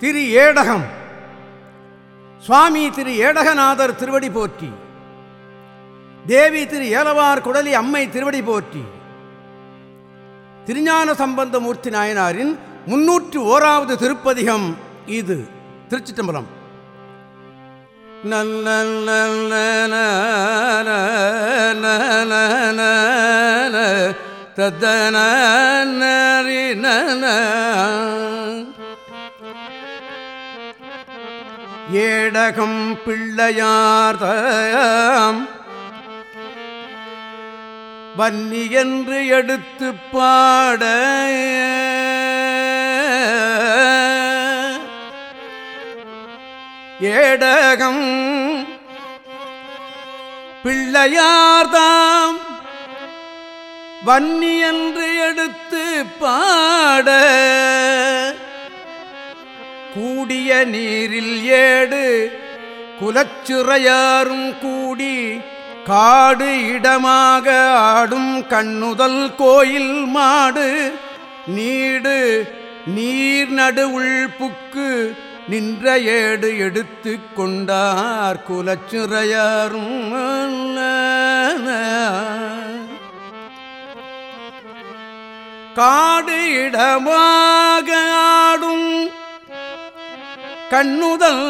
திரு ஏடகம். சுவாமி திரு ஏடகநாதர் திருவடி போற்றி. தேவி திரு ஏலவார் குடலி அம்மை திருவடி போற்றி. திருஞான சம்பந்தமூர்த்தி நாயனாரின் முன்னூற்று ஓராவது திருப்பதிகம் இது. திருச்சிட்டம்பலம் நல்ல தத்தன ஏடகம் பிள்ளையார்தாம். வன்னி என்று எடுத்து பாட. ஏடகம் பிள்ளையார்தாம். வன்னி என்று எடுத்து பாட. கூடிய நீரில் ஏடு குலச்சிறையாரும் கூடி காடு இடமாக ஆடும் கண்ணுதல் கோயில் மாடு. நீடு நீர் நடு உள்புக்கு நின்ற ஏடு எடுத்து கொண்டார் குலச்சிறையாரும் காடு இடமாக ஆடும் கண்ணுதல்.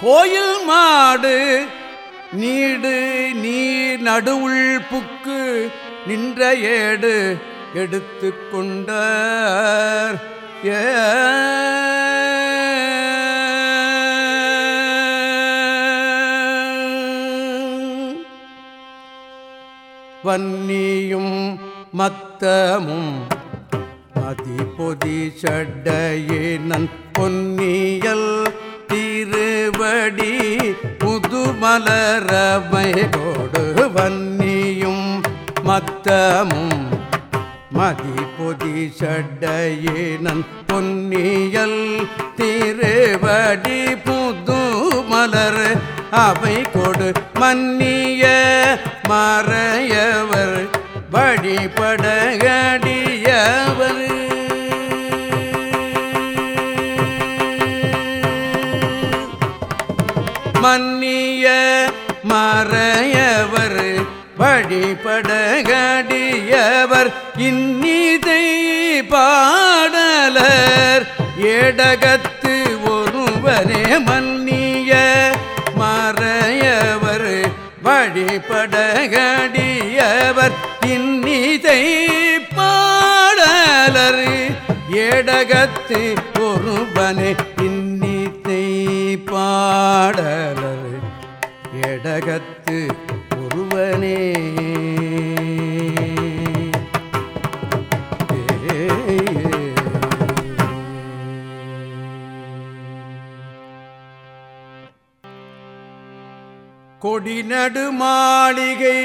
கோயில் மாடு நீடு நீர் நடுவுள் புக்கு நின்ற ஏடு எடுத்து கொண்டார். ஏ. வன்னியும் மத்தமும் மதிபொதி சட்டையினன் பொன்னியல் திருவடி புதுமலரமை கொடு வன்னியும் மத்தமும். மதி பொதி சட்டையினன் பொன்னியல் திருவடி புதுமலர் அவை கொடு மன்னிய மறையவர். வழிபடகடி இன்னிதை பாடலர் ஏடகத்து ஒருவரே மன்னிய மறையவர் வழிபடகடியவர். இன்னிதை பாடலர் ஏடகத்து ஒருவனே இன்னிதை பாடலர் ஏடகத்து ஒருவனே. கொடிநடு மாளிகை.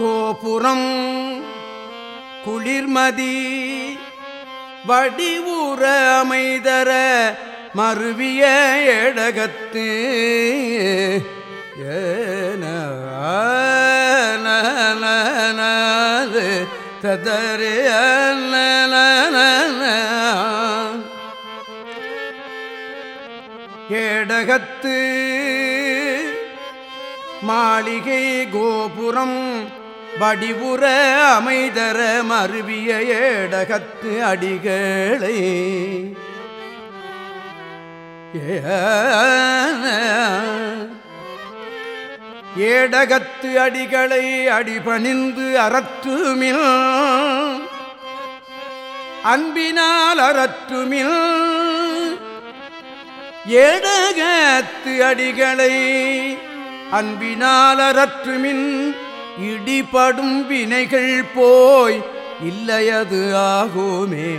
கோபுரம் குளிர்மதி வடிவுற அமைதர மருவிய எடகத்து ஏன ததரே ஏடகத்து மாளிகை கோபுரம் வடிவுற அமைதர மருவிய ஏடகத்து அடிகளை. ஏடகத்து அடிகளை அடிபணிந்து அறற்றுமில் அன்பினால் அறற்றுமில் ஏடகத்து அடிகளை அன்பினால் அறற்றுமின் இடிபடும் வினைகள் போய் இல்லையது ஆகுமே.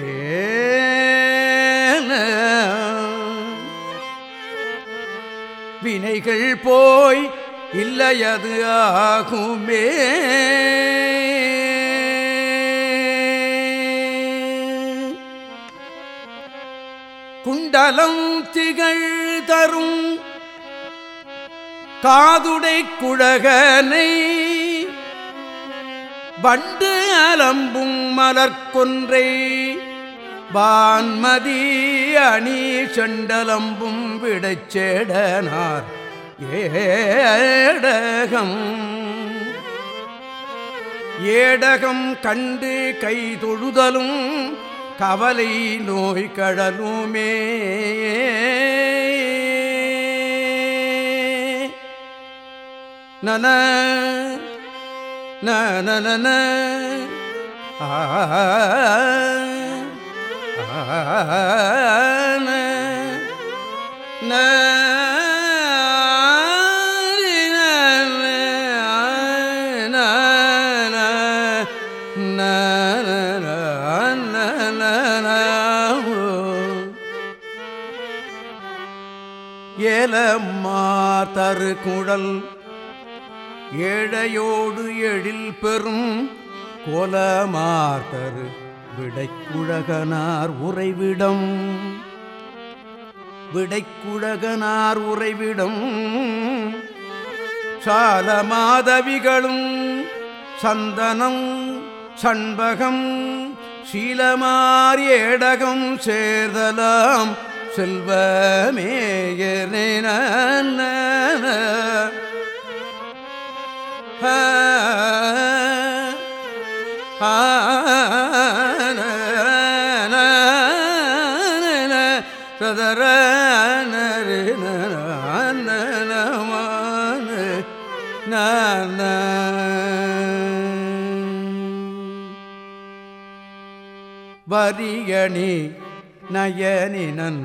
வினைகள் போய் இல்லையது ஆகுமே. குண்டலம் திகழ் தரும் காதுடை குழகனை வண்டு அலம்பும் மலர்கொன்றை வான்மதி அணி செண்டலம்பும் விடைச்சேடனார் ஏடகம். ஏடகம் கண்டு கை தொழுதலும் கவலை நோய் கடலுமே நன நன ஆ na ஏலம்மா தரு குழல் ஏழையோடு எழில் பெறும் கோலமார்த்தரு விடைக்குழகனார் உறைவிடம். விடைக்குழகனார் உறைவிடம். சால மாதவிகளும் சந்தனம் சண்பகம் சீலமார் ஏடகம் சேர்தலாம் செல்வமேயன சதர வரியணி நயனினன்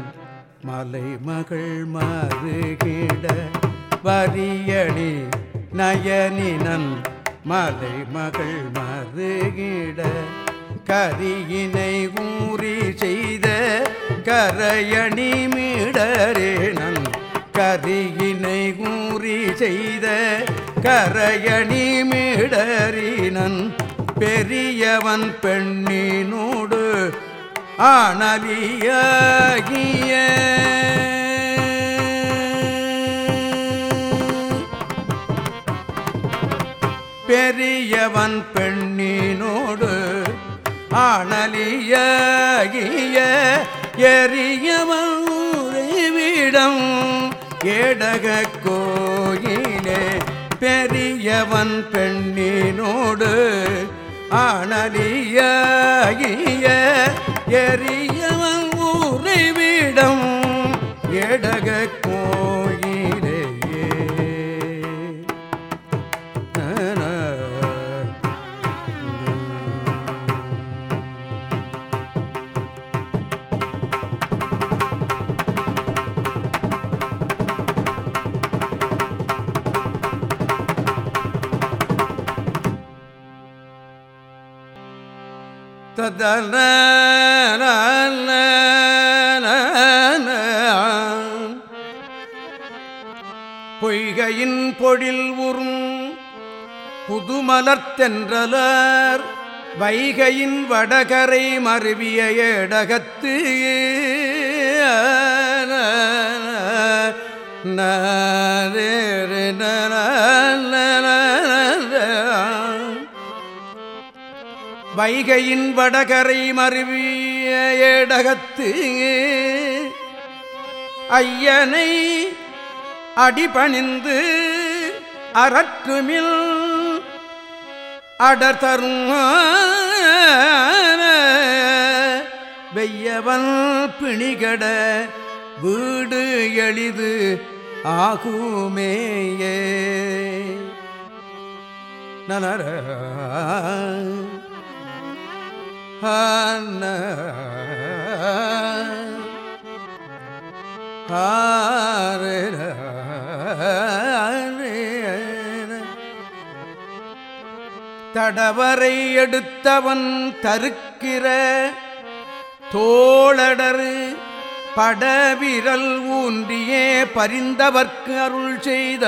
மலை மகள் மருகிட வரியணி நயனினன் மலை மகள் மருகிட கரியினை ஊறி செய்த கரையணி மீடரேனன் கரியினை ஊறி செய்த கரையணி மீடரினன் பெரியவன் பெண்ணினோடு ஆனலியாகிய பெரியவன் பெண்ணினோடு ஆனலியாகிய எரியவன் உறைவிடம் ஏடக கோயிலே பெரியவன் பெண்ணினோடு ஆனலியாகிய எரியவன் உறைவிடம் எடக கோயிலேயே ததன பொய்கையின் பொழில் உறும் புதுமலர்த்தென்றலர் வைகையின் வடகரை மருவிய ஏடகத்து ந வைகையின் வடகரை மருவிய ஏடகத்து ஐயனை அடிபணிந்து அறற்றுமில் அடர்தரும் வெய்யவன் பிணிகட வீடு எளிது ஆகுமேயே. நனர தடவரை எடுத்தவன் தருக்கிற தோளடரு படவிரல் ஊன்றியே பரிந்தவர்க்கு அருள் செய்த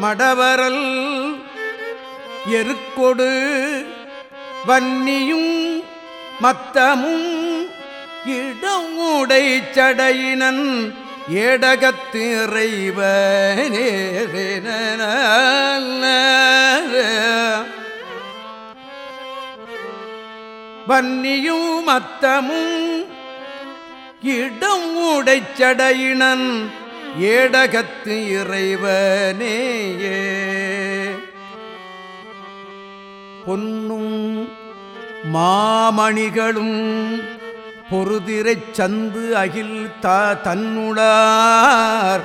மடவரல் எருக்கொடு வன்னியும் மத்தமும் இடமுடை சடையினன் ஏடகத்து இறைவனே வன்னியும் மத்தமும் இடம் உடைச்சடையினன் ஏடகத்து இறைவனேயே பொன்னும் மாமணிகளும் பொறுதிரைச் சந்து அகில் த தன்னுடார்.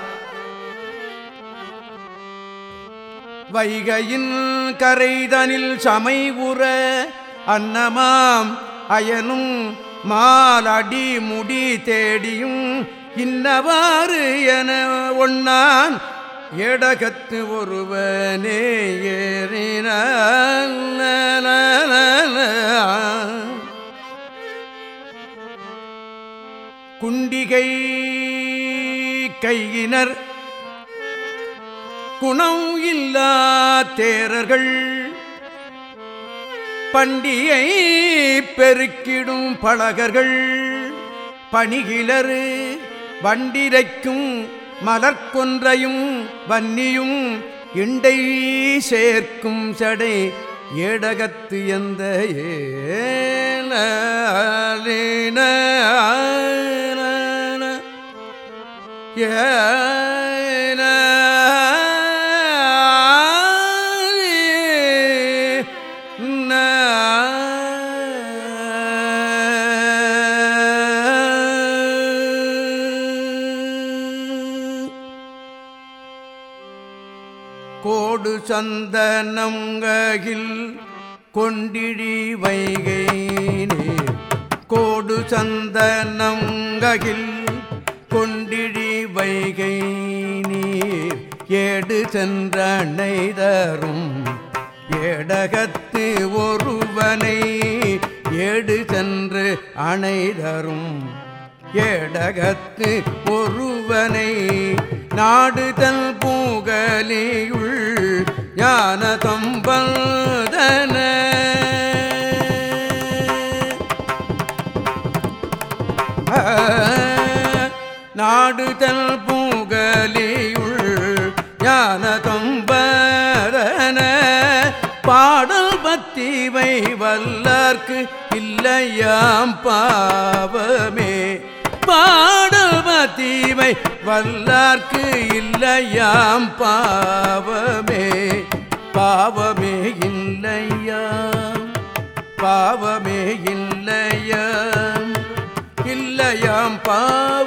வைகையின் கரைதனில் சமை உற அன்னமாம் அயனும் மாலடி முடி தேடியும் இன்னவாறு என ஒன்னான் எடகத்து ஒருவனே ஏறின குண்டிகை கையினர் குணம் இல்லா தேரர்கள் பண்டிகை பெருக்கிடும் பழகர்கள் பணிகிலர் வண்டிரைக்கும் மலர்கொன்றையும் வன்னியும் இண்டை சேர்க்கும் சடை ஏடகத்து எந்த ஏன ஏ சந்தனங்ககில் கொண்டிழி வைகை நீர் கோடு சந்தனங்ககில் கொண்டிழி வைகை நீர் ஏடு சென்றனை தரும் ஏடகத்து ஒருவனை. ஏடு சென்று அணை தரும் ஏடகத்து ஒருவனை. நாடுதல் பூகலியுள் ஞான தம்பதன நாடுதல் பூகலியுள் ஞான தம்பதன பாடல் பத்திவை வல்லார்க்கு இல்லையாம் பாவமே. பாடல் பத்திவை வல்லார்க்கு இல்லையாம் பாவமே. பாவமே இல்லையா? பாவமே இல்லையா? இல்லையாம் பாவ